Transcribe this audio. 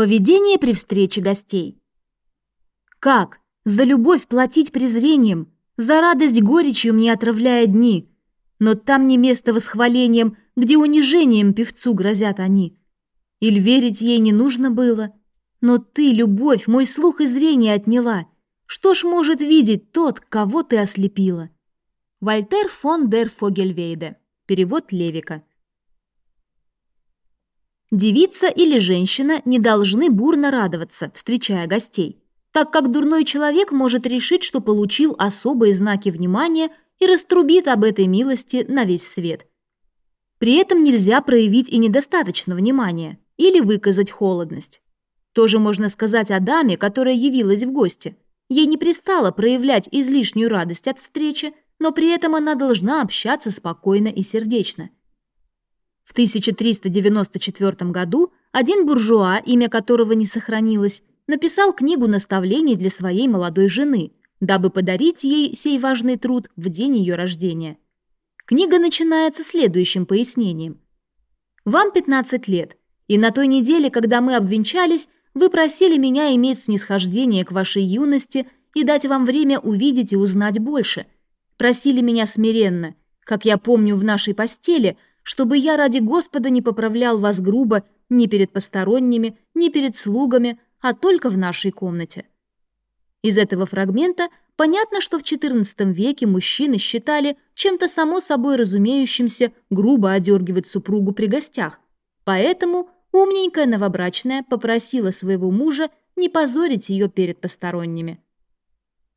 Поведение при встрече гостей. Как? За любовь платить презрением, за радость горечью мне отравляя дни. Но там не место восхвалением, где унижением певцу грозят они. Иль верить ей не нужно было. Но ты, любовь, мой слух и зрение отняла. Что ж может видеть тот, кого ты ослепила? Вольтер фон дер Фогельвейде. Перевод Левика. Девица или женщина не должны бурно радоваться, встречая гостей, так как дурной человек может решить, что получил особые знаки внимания и раструбит об этой милости на весь свет. При этом нельзя проявить и недостаточно внимания или выказать холодность. Тоже можно сказать о даме, которая явилась в гости. Ей не пристало проявлять излишнюю радость от встречи, но при этом она должна общаться спокойно и сердечно – в 1394 году один буржуа, имя которого не сохранилось, написал книгу наставлений для своей молодой жены, дабы подарить ей сей важный труд в день ее рождения. Книга начинается следующим пояснением. «Вам 15 лет, и на той неделе, когда мы обвенчались, вы просили меня иметь снисхождение к вашей юности и дать вам время увидеть и узнать больше. Просили меня смиренно, как я помню в нашей постели – чтобы я ради Господа не поправлял вас грубо ни перед посторонними, ни перед слугами, а только в нашей комнате. Из этого фрагмента понятно, что в XIV веке мужчины считали чем-то само собой разумеющимся грубо одергивать супругу при гостях, поэтому умненькая новобрачная попросила своего мужа не позорить ее перед посторонними.